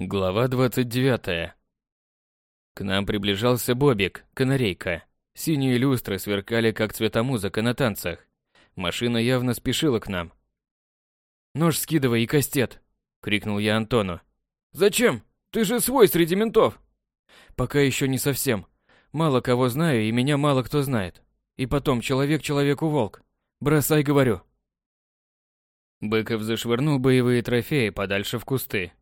Глава 29. К нам приближался Бобик, канарейка. Синие люстры сверкали, как цветомузыка на танцах. Машина явно спешила к нам. «Нож скидывай и кастет!» — крикнул я Антону. «Зачем? Ты же свой среди ментов!» «Пока еще не совсем. Мало кого знаю, и меня мало кто знает. И потом, человек человеку волк. Бросай, говорю!» Быков зашвырнул боевые трофеи подальше в кусты.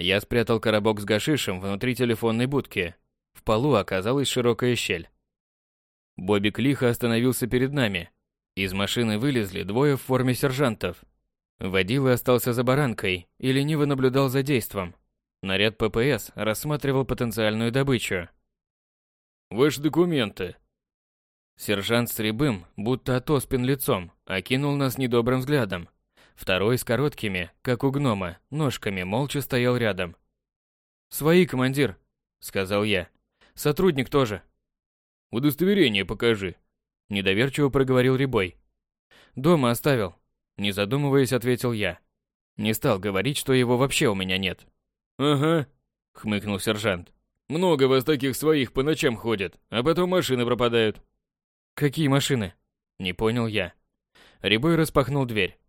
Я спрятал коробок с гашишем внутри телефонной будки. В полу оказалась широкая щель. Бобик лихо остановился перед нами. Из машины вылезли двое в форме сержантов. Водила остался за баранкой и лениво наблюдал за действом. Наряд ППС рассматривал потенциальную добычу. «Ваши документы». Сержант с рябым, будто отоспен лицом, окинул нас недобрым взглядом. Второй с короткими, как у гнома, ножками молча стоял рядом. «Свои, командир», — сказал я. «Сотрудник тоже». «Удостоверение покажи», — недоверчиво проговорил Рябой. «Дома оставил», — не задумываясь, ответил я. Не стал говорить, что его вообще у меня нет. «Ага», — хмыкнул сержант. «Много вас таких своих по ночам ходят, а потом машины пропадают». «Какие машины?» — не понял я. Рябой распахнул дверь.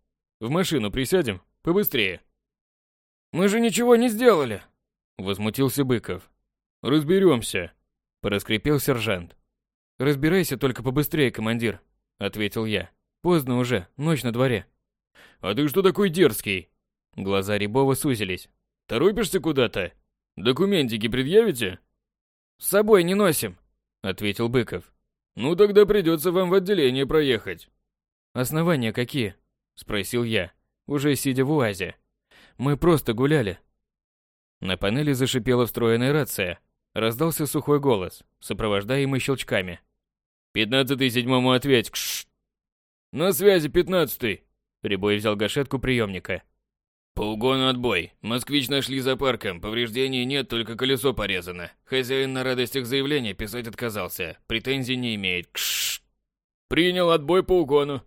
В машину присядем? Побыстрее. Мы же ничего не сделали, возмутился Быков. Разберемся, проскрипел сержант. Разбирайся только побыстрее, командир, ответил я. Поздно уже, ночь на дворе. А ты что такой дерзкий? Глаза Рябова сузились. Торопишься куда-то? Документики предъявите? С собой не носим, ответил Быков. Ну тогда придется вам в отделение проехать. Основания какие? Спросил я, уже сидя в УАЗе. Мы просто гуляли. На панели зашипела встроенная рация. Раздался сухой голос, сопровождаемый щелчками. «Пятнадцатый седьмому ответь, кшш!» «На связи, пятнадцатый!» Прибой взял гашетку приемника. «По угону отбой. Москвич нашли за парком. Повреждений нет, только колесо порезано. Хозяин на радостях заявления писать отказался. Претензий не имеет. Кшш!» «Принял отбой по угону»,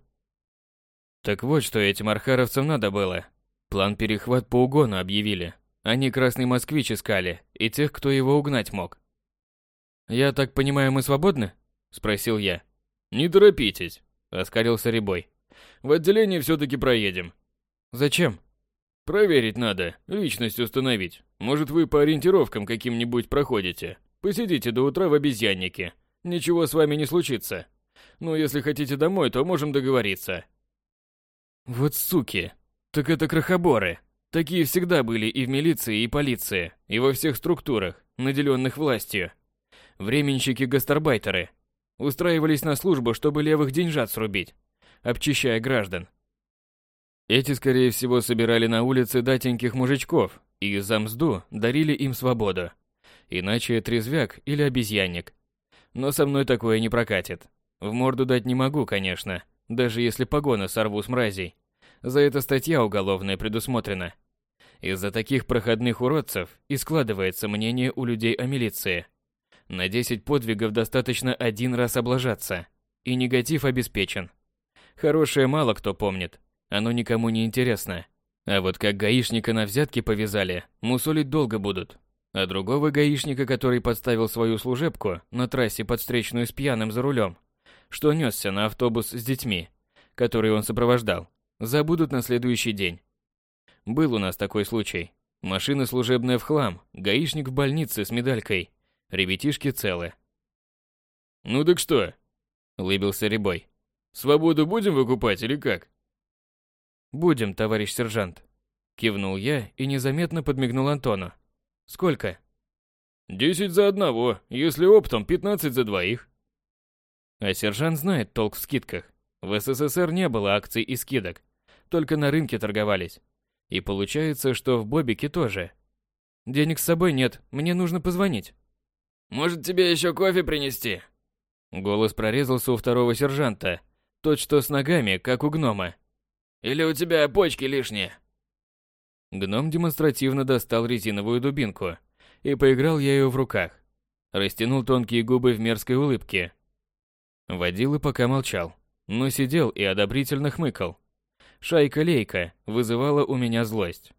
так вот, что этим архаровцам надо было. План перехват по угону объявили. Они красный москвич искали, и тех, кто его угнать мог. «Я так понимаю, мы свободны?» – спросил я. «Не торопитесь», – оскалился Рябой. «В отделение все-таки проедем». «Зачем?» «Проверить надо, личность установить. Может, вы по ориентировкам каким-нибудь проходите. Посидите до утра в обезьяннике. Ничего с вами не случится. Ну, если хотите домой, то можем договориться. Вот суки. Так это крохоборы. Такие всегда были и в милиции, и полиции, и во всех структурах, наделенных властью. Временщики-гастарбайтеры. Устраивались на службу, чтобы левых деньжат срубить, обчищая граждан. Эти, скорее всего, собирали на улице датеньких мужичков и за мзду дарили им свободу. Иначе трезвяк или обезьянник. Но со мной такое не прокатит. В морду дать не могу, конечно, даже если погоны сорву с мразей. За это статья уголовная предусмотрена. Из-за таких проходных уродцев и складывается мнение у людей о милиции. На 10 подвигов достаточно один раз облажаться, и негатив обеспечен. Хорошее мало кто помнит, оно никому не интересно. А вот как гаишника на взятки повязали, мусолить долго будут. А другого гаишника, который подставил свою служебку на трассе под встречную с пьяным за рулем, что несся на автобус с детьми, который он сопровождал, забудут на следующий день. Был у нас такой случай. Машина служебная в хлам, гаишник в больнице с медалькой, ребятишки целы. «Ну так что?» – улыбился Рябой. «Свободу будем выкупать или как?» «Будем, товарищ сержант», – кивнул я и незаметно подмигнул Антону. «Сколько?» «Десять за одного, если оптом пятнадцать за двоих». А сержант знает толк в скидках. В СССР не было акций и скидок, только на рынке торговались. И получается, что в Бобике тоже. Денег с собой нет, мне нужно позвонить. Может, тебе еще кофе принести? Голос прорезался у второго сержанта, тот, что с ногами, как у гнома. Или у тебя почки лишние? Гном демонстративно достал резиновую дубинку и поиграл ею в руках. Растянул тонкие губы в мерзкой улыбке. Водила пока молчал, но сидел и одобрительно хмыкал. Шайка-лейка вызывала у меня злость.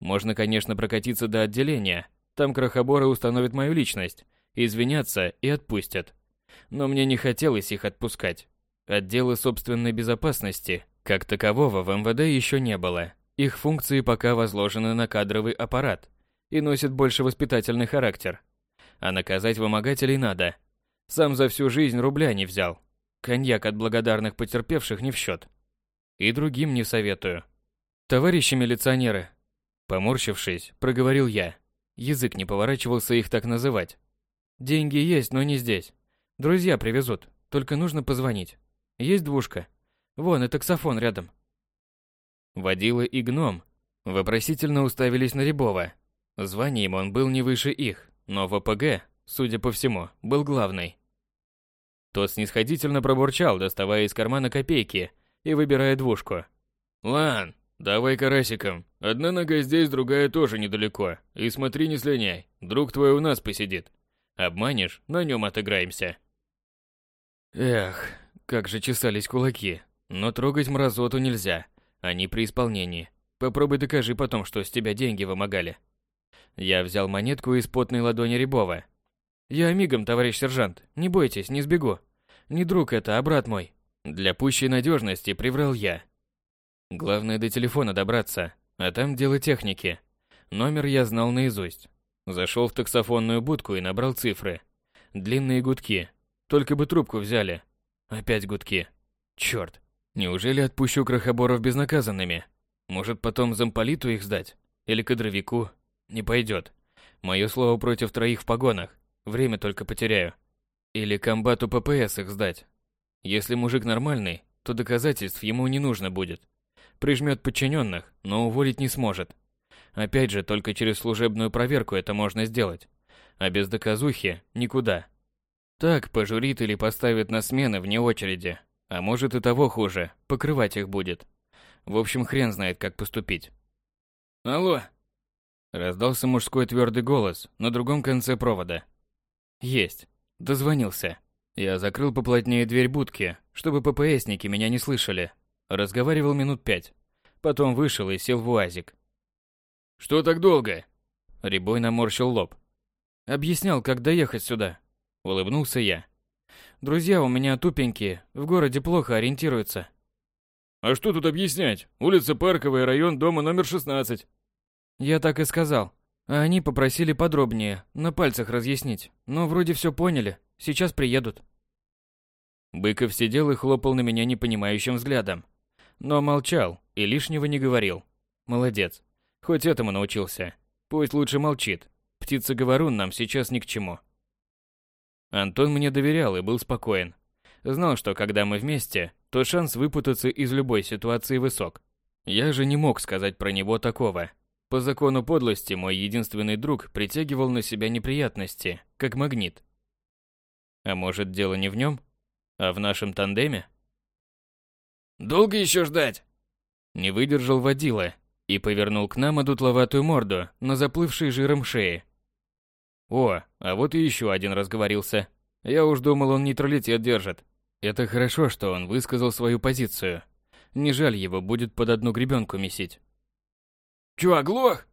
Можно, конечно, прокатиться до отделения. Там крохоборы установят мою личность, извинятся и отпустят. Но мне не хотелось их отпускать. Отдела собственной безопасности, как такового, в МВД еще не было. Их функции пока возложены на кадровый аппарат и носят больше воспитательный характер. А наказать вымогателей надо. Сам за всю жизнь рубля не взял. Коньяк от благодарных потерпевших не в счет. И другим не советую. Товарищи милиционеры, поморщившись, проговорил я. Язык не поворачивался их так называть. Деньги есть, но не здесь. Друзья привезут, только нужно позвонить. Есть двушка. Вон и таксофон рядом. Водила и гном вопросительно уставились на Рябова. Званием он был не выше их, но в ОПГ, судя по всему, был главный. Тот снисходительно пробурчал, доставая из кармана копейки и выбирая двушку. «Лан, давай карасиком. Одна нога здесь, другая тоже недалеко. И смотри, не слиняй. Друг твой у нас посидит. Обманешь, на нем отыграемся». Эх, как же чесались кулаки. Но трогать мразоту нельзя. Они при исполнении. Попробуй докажи потом, что с тебя деньги вымогали. Я взял монетку из потной ладони Рябова я мигом, товарищ сержант. Не бойтесь, не сбегу. Не друг это, а брат мой. Для пущей надежности приврал я. Главное до телефона добраться, а там дело техники. Номер я знал наизусть. Зашел в таксофонную будку и набрал цифры. Длинные гудки. Только бы трубку взяли. Опять гудки. Черт. Неужели отпущу крохоборов безнаказанными? Может, потом замполиту их сдать? Или кадровику? Не пойдет. Мое слово против троих в погонах. Время только потеряю. Или комбату ППС их сдать. Если мужик нормальный, то доказательств ему не нужно будет. Прижмет подчиненных, но уволить не сможет. Опять же, только через служебную проверку это можно сделать. А без доказухи никуда. Так пожурит или поставит на смены вне очереди. А может и того хуже, покрывать их будет. В общем, хрен знает, как поступить. «Алло!» Раздался мужской твердый голос на другом конце провода. Есть. Дозвонился. Я закрыл поплотнее дверь будки, чтобы ППСники меня не слышали. Разговаривал минут пять. Потом вышел и сел в УАЗик. «Что так долго?» Рябой наморщил лоб. «Объяснял, как доехать сюда». Улыбнулся я. «Друзья у меня тупенькие, в городе плохо ориентируются». «А что тут объяснять? Улица Парковая, район дома номер 16». «Я так и сказал. А они попросили подробнее, на пальцах разъяснить. Но вроде все поняли. Сейчас приедут. Быков сидел и хлопал на меня непонимающим взглядом. Но молчал и лишнего не говорил. Молодец. Хоть этому научился. Пусть лучше молчит. Птица-говорун нам сейчас ни к чему. Антон мне доверял и был спокоен. Знал, что когда мы вместе, то шанс выпутаться из любой ситуации высок. Я же не мог сказать про него такого. По закону подлости мой единственный друг притягивал на себя неприятности, как магнит. А может, дело не в нем, а в нашем тандеме? «Долго еще ждать?» Не выдержал водила и повернул к нам одутловатую морду на заплывшей жиром шее. О, а вот и еще один разговорился. Я уж думал, он нейтралитет держит. Это хорошо, что он высказал свою позицию. Не жаль его будет под одну гребенку месить. Чё, оглох?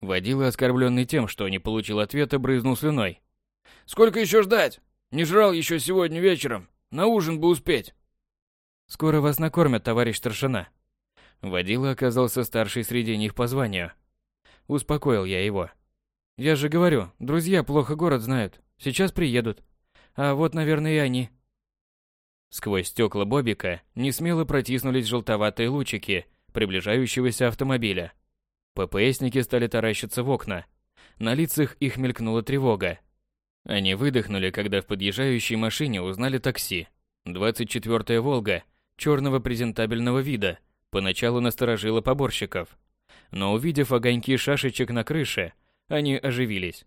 Водила, оскорбленный тем, что не получил ответа, брызнул слюной. Сколько еще ждать? Не жрал еще сегодня вечером. На ужин бы успеть. Скоро вас накормят, товарищ старшина. Водила оказался старший среди них по званию. Успокоил я его. Я же говорю, друзья плохо город знают. Сейчас приедут. А вот, наверное, и они. Сквозь стекла Бобика несмело протиснулись желтоватые лучики приближающегося автомобиля. ППСники стали таращиться в окна. На лицах их мелькнула тревога. Они выдохнули, когда в подъезжающей машине узнали такси. 24-я «Волга» черного презентабельного вида поначалу насторожила поборщиков. Но увидев огоньки шашечек на крыше, они оживились.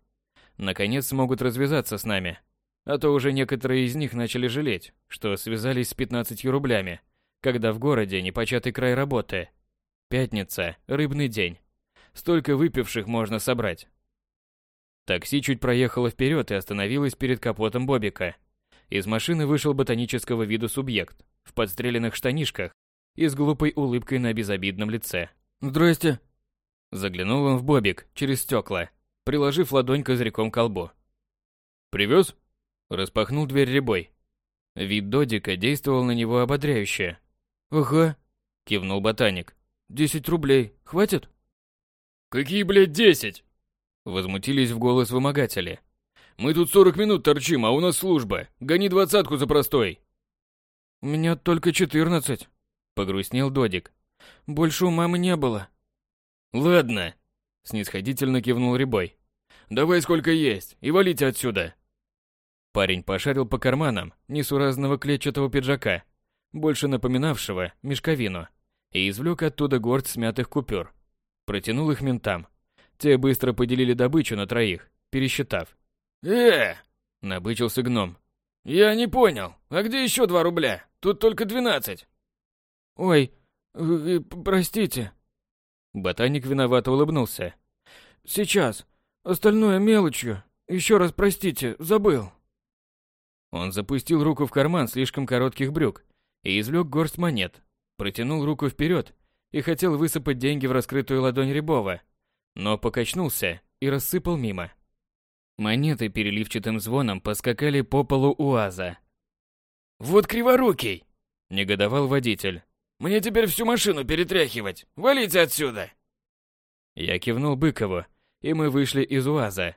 Наконец смогут развязаться с нами. А то уже некоторые из них начали жалеть, что связались с 15 рублями, когда в городе непочатый край работы. Пятница, рыбный день. Столько выпивших можно собрать. Такси чуть проехало вперед и остановилось перед капотом Бобика. Из машины вышел ботанического вида субъект в подстреленных штанишках и с глупой улыбкой на безобидном лице. «Здрасте!» Заглянул он в бобик через стекла, приложив ладонь козырьком к колбу. «Привез?» Распахнул дверь ребой. Вид Додика действовал на него ободряюще. «Ага», — кивнул ботаник. «Десять рублей. Хватит?» «Какие, блядь, десять?» Возмутились в голос вымогатели. «Мы тут сорок минут торчим, а у нас служба. Гони двадцатку за простой». «У меня только четырнадцать», — погрустнел Додик. «Больше у мамы не было». «Ладно», — снисходительно кивнул Рябой. «Давай сколько есть, и валите отсюда». Парень пошарил по карманам несуразного клетчатого пиджака, больше напоминавшего мешковину, и извлек оттуда горсть смятых купюр. Протянул их ментам. Те быстро поделили добычу на троих, пересчитав. «Э!» — набычился гном. «Я не понял. А где еще два рубля? Тут только двенадцать». «Ой, вы, простите». Ботаник виновато улыбнулся. «Сейчас. Остальное мелочью. Еще раз простите, забыл». Он запустил руку в карман слишком коротких брюк и извлек горсть монет, протянул руку вперед и хотел высыпать деньги в раскрытую ладонь Рябова, но покачнулся и рассыпал мимо. Монеты переливчатым звоном поскакали по полу УАЗа. «Вот криворукий!» – негодовал водитель. «Мне теперь всю машину перетряхивать! Валите отсюда!» Я кивнул Быкову, и мы вышли из УАЗа.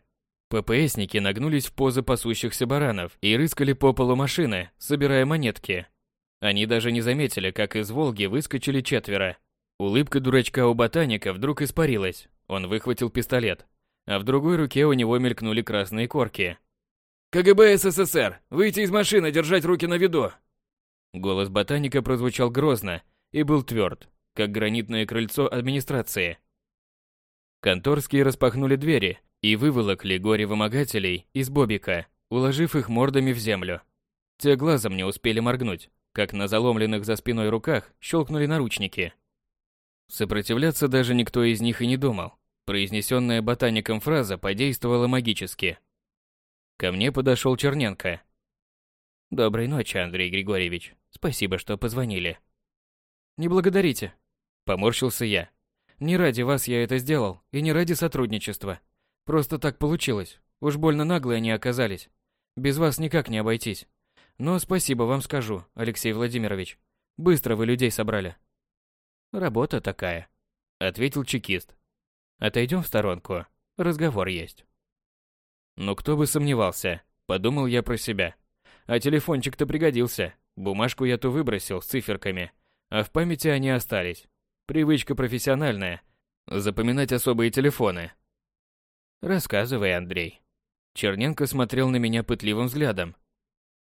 ППСники нагнулись в позы пасущихся баранов и рыскали по полу машины, собирая монетки. Они даже не заметили, как из «Волги» выскочили четверо. Улыбка дурачка у ботаника вдруг испарилась. Он выхватил пистолет, а в другой руке у него мелькнули красные корки. «КГБ СССР! Выйти из машины, держать руки на виду!» Голос ботаника прозвучал грозно и был тверд, как гранитное крыльцо администрации. Конторские распахнули двери и выволокли горе-вымогателей из бобика, уложив их мордами в землю. Те глазом не успели моргнуть, как на заломленных за спиной руках щелкнули наручники. Сопротивляться даже никто из них и не думал. Произнесенная ботаником фраза подействовала магически. Ко мне подошел Черненко. «Доброй ночи, Андрей Григорьевич. Спасибо, что позвонили». «Не благодарите», — поморщился я. «Не ради вас я это сделал, и не ради сотрудничества. Просто так получилось. Уж больно наглые они оказались. Без вас никак не обойтись. Но спасибо вам скажу, Алексей Владимирович. Быстро вы людей собрали. Работа такая, ответил чекист. Отойдем в сторонку. Разговор есть. Ну кто бы сомневался, подумал я про себя. А телефончик-то пригодился. Бумажку я ту выбросил с циферками, а в памяти они остались. Привычка профессиональная запоминать особые телефоны, Рассказывай, Андрей. Черненко смотрел на меня пытливым взглядом.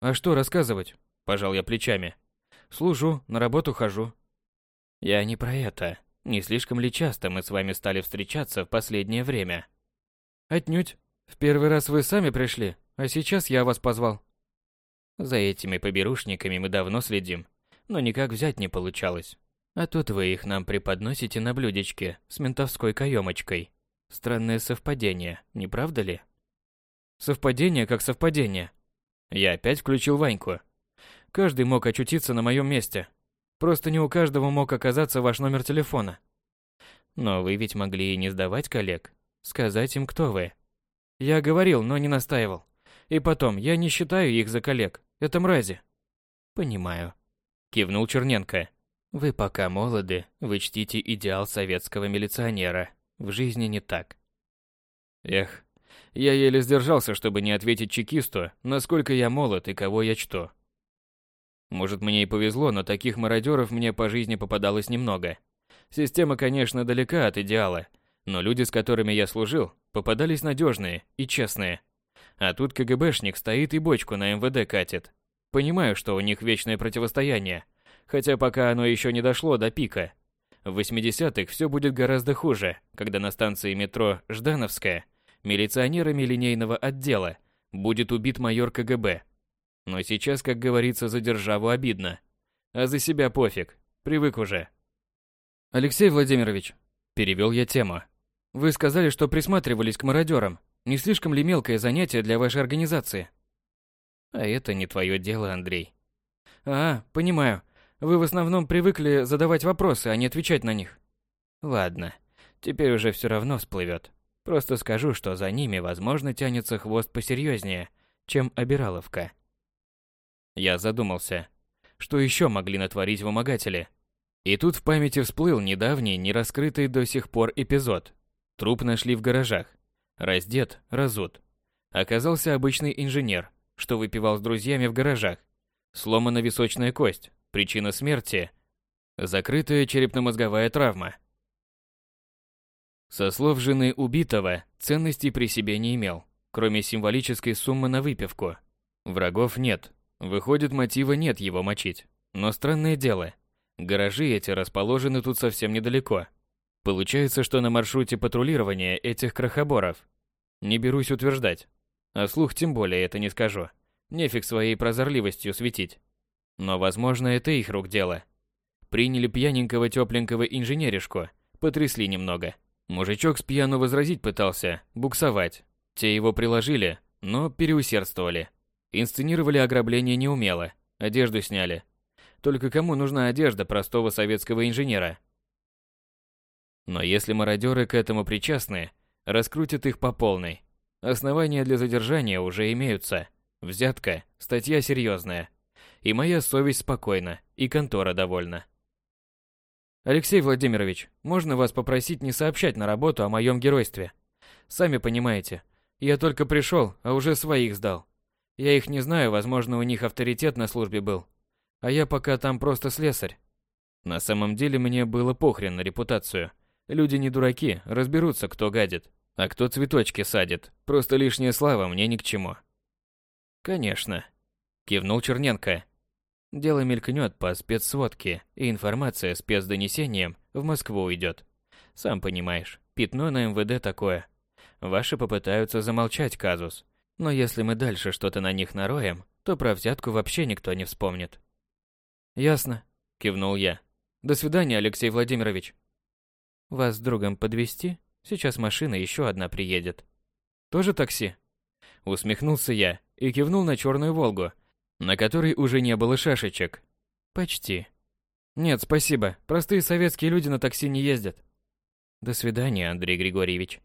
А что рассказывать? Пожал я плечами. Служу, на работу хожу. Я не про это. Не слишком ли часто мы с вами стали встречаться в последнее время? Отнюдь. В первый раз вы сами пришли, а сейчас я вас позвал. За этими поберушниками мы давно следим, но никак взять не получалось. А тут вы их нам преподносите на блюдечке с ментовской каемочкой. Странное совпадение, не правда ли? Совпадение как совпадение. Я опять включил Ваньку. Каждый мог очутиться на моем месте. Просто не у каждого мог оказаться ваш номер телефона. Но вы ведь могли и не сдавать коллег. Сказать им, кто вы. Я говорил, но не настаивал. И потом, я не считаю их за коллег. Это мрази. Понимаю. Кивнул Черненко. Вы пока молоды, вы чтите идеал советского милиционера. В жизни не так. Эх, я еле сдержался, чтобы не ответить чекисту, насколько я молод и кого я чту. Может, мне и повезло, но таких мародеров мне по жизни попадалось немного. Система, конечно, далека от идеала, но люди, с которыми я служил, попадались надежные и честные. А тут КГБшник стоит и бочку на МВД катит. Понимаю, что у них вечное противостояние, хотя пока оно еще не дошло до пика. В 80-х все будет гораздо хуже, когда на станции метро Ждановская милиционерами линейного отдела будет убит майор КГБ. Но сейчас, как говорится, за державу обидно. А за себя пофиг, привык уже. Алексей Владимирович, перевел я тему. Вы сказали, что присматривались к мародерам. Не слишком ли мелкое занятие для вашей организации? А это не твое дело, Андрей. А, понимаю. Вы в основном привыкли задавать вопросы, а не отвечать на них. Ладно. Теперь уже все равно всплывет. Просто скажу, что за ними, возможно, тянется хвост посерьезнее, чем обираловка. Я задумался. Что еще могли натворить вымогатели? И тут в памяти всплыл недавний, нераскрытый до сих пор эпизод. Труп нашли в гаражах. Раздет, разут. Оказался обычный инженер, что выпивал с друзьями в гаражах. Сломана височная кость. Причина смерти – закрытая черепно-мозговая травма. Со слов жены убитого, ценностей при себе не имел, кроме символической суммы на выпивку. Врагов нет, выходит мотива нет его мочить. Но странное дело, гаражи эти расположены тут совсем недалеко. Получается, что на маршруте патрулирования этих крохоборов. Не берусь утверждать. А слух тем более это не скажу. Нефиг своей прозорливостью светить. Но, возможно, это их рук дело. Приняли пьяненького тепленького инженеришку, потрясли немного. Мужичок с пьяну возразить пытался, буксовать. Те его приложили, но переусердствовали. Инсценировали ограбление неумело, одежду сняли. Только кому нужна одежда простого советского инженера? Но если мародеры к этому причастны, раскрутят их по полной. Основания для задержания уже имеются. Взятка, статья серьезная. И моя совесть спокойна, и контора довольна. Алексей Владимирович, можно вас попросить не сообщать на работу о моем геройстве? Сами понимаете, я только пришел, а уже своих сдал. Я их не знаю, возможно, у них авторитет на службе был. А я пока там просто слесарь. На самом деле мне было похрен на репутацию. Люди не дураки, разберутся, кто гадит, а кто цветочки садит. Просто лишняя слава мне ни к чему. Конечно, кивнул Черненко. Дело мелькнет по спецсводке, и информация спецдонесением в Москву уйдет. Сам понимаешь, пятно на МВД такое. Ваши попытаются замолчать казус. Но если мы дальше что-то на них нароем, то про взятку вообще никто не вспомнит. Ясно, кивнул я. До свидания, Алексей Владимирович. Вас с другом подвести? Сейчас машина еще одна приедет. Тоже такси? Усмехнулся я и кивнул на черную Волгу, на которой уже не было шашечек. Почти. Нет, спасибо. Простые советские люди на такси не ездят. До свидания, Андрей Григорьевич.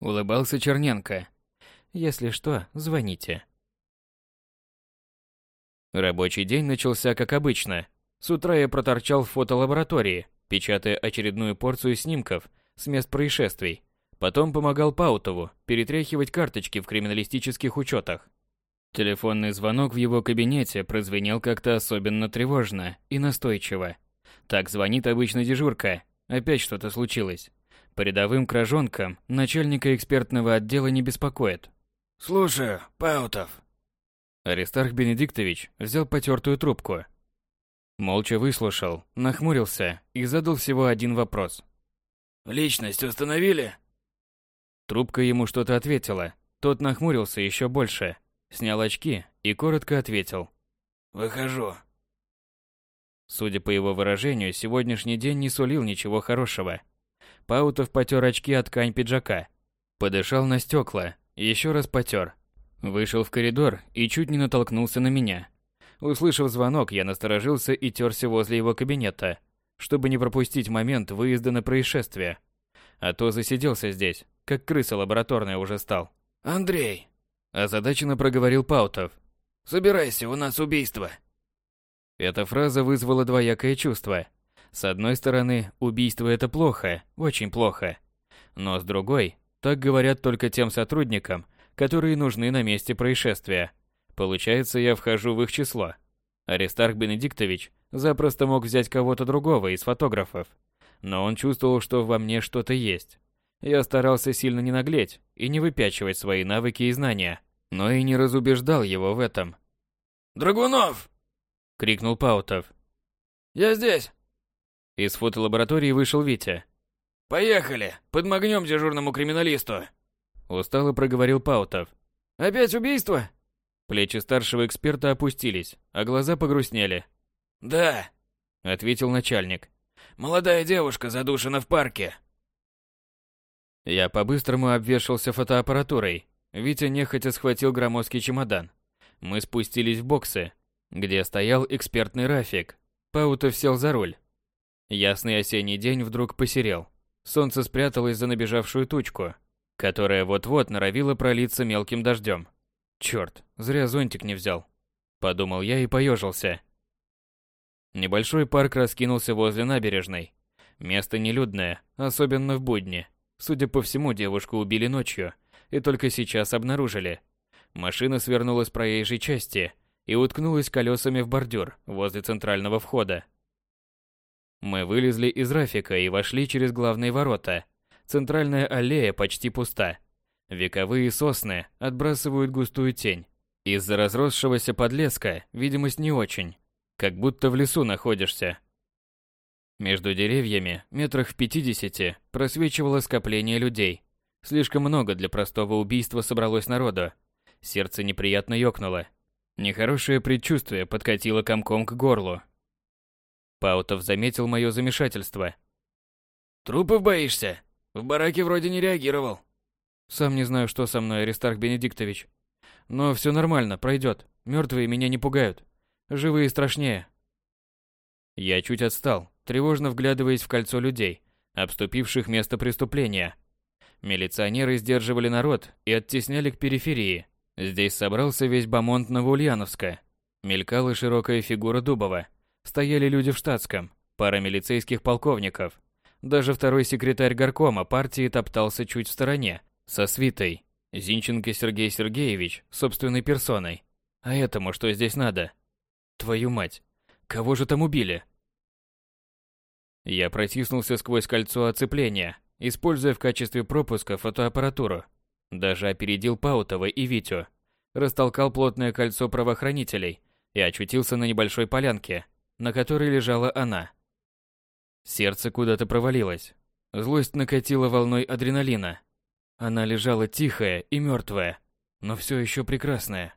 Улыбался Черненко. Если что, звоните. Рабочий день начался как обычно. С утра я проторчал в фотолаборатории, печатая очередную порцию снимков с мест происшествий. Потом помогал Паутову перетряхивать карточки в криминалистических учетах. Телефонный звонок в его кабинете прозвенел как-то особенно тревожно и настойчиво. Так звонит обычно дежурка. Опять что-то случилось. По рядовым кражонкам начальника экспертного отдела не беспокоит. «Слушаю, Паутов». Аристарх Бенедиктович взял потертую трубку. Молча выслушал, нахмурился и задал всего один вопрос. «Личность установили?» Трубка ему что-то ответила. Тот нахмурился еще больше, снял очки и коротко ответил. «Выхожу». Судя по его выражению, сегодняшний день не сулил ничего хорошего. Паутов потер очки от ткань пиджака. Подышал на стекла, еще раз потер. Вышел в коридор и чуть не натолкнулся на меня. Услышав звонок, я насторожился и терся возле его кабинета, чтобы не пропустить момент выезда на происшествие. А то засиделся здесь, как крыса лабораторная уже стал. «Андрей!» Озадаченно проговорил Паутов. «Собирайся, у нас убийство!» Эта фраза вызвала двоякое чувство. С одной стороны, убийство это плохо, очень плохо. Но с другой, так говорят только тем сотрудникам, которые нужны на месте происшествия. Получается, я вхожу в их число. Аристарх Бенедиктович запросто мог взять кого-то другого из фотографов. Но он чувствовал, что во мне что-то есть. Я старался сильно не наглеть и не выпячивать свои навыки и знания, но и не разубеждал его в этом. «Драгунов!» — крикнул Паутов. «Я здесь!» Из фотолаборатории вышел Витя. «Поехали! Подмогнем дежурному криминалисту!» Устало проговорил Паутов. «Опять убийство?» Плечи старшего эксперта опустились, а глаза погрустнели. «Да», — ответил начальник. «Молодая девушка задушена в парке. Я по-быстрому обвешался фотоаппаратурой. Витя нехотя схватил громоздкий чемодан. Мы спустились в боксы, где стоял экспертный Рафик. Паутов сел за руль. Ясный осенний день вдруг посерел. Солнце спряталось за набежавшую тучку, которая вот-вот норовила пролиться мелким дождем. Черт, зря зонтик не взял. Подумал я и поежился. Небольшой парк раскинулся возле набережной. Место нелюдное, особенно в будни. Судя по всему, девушку убили ночью, и только сейчас обнаружили. Машина свернула с проезжей части и уткнулась колесами в бордюр возле центрального входа. Мы вылезли из Рафика и вошли через главные ворота. Центральная аллея почти пуста. Вековые сосны отбрасывают густую тень. Из-за разросшегося подлеска видимость не очень, как будто в лесу находишься. Между деревьями, метрах в пятидесяти, просвечивало скопление людей. Слишком много для простого убийства собралось народу. Сердце неприятно ёкнуло. Нехорошее предчувствие подкатило комком к горлу. Паутов заметил мое замешательство. «Трупов боишься? В бараке вроде не реагировал». «Сам не знаю, что со мной, Аристарх Бенедиктович. Но все нормально, пройдет. Мертвые меня не пугают. Живые страшнее». Я чуть отстал, тревожно вглядываясь в кольцо людей, обступивших место преступления. Милиционеры сдерживали народ и оттесняли к периферии. Здесь собрался весь бомонд Новоульяновска. Мелькала широкая фигура Дубова. Стояли люди в штатском, пара милицейских полковников. Даже второй секретарь горкома партии топтался чуть в стороне, со свитой. Зинченко Сергей Сергеевич, собственной персоной. А этому что здесь надо? Твою мать, кого же там убили? Я протиснулся сквозь кольцо оцепления, используя в качестве пропуска фотоаппаратуру. Даже опередил Паутова и Витю. Растолкал плотное кольцо правоохранителей и очутился на небольшой полянке, на которой лежала она. Сердце куда-то провалилось. Злость накатила волной адреналина. Она лежала тихая и мертвая, но все еще прекрасная.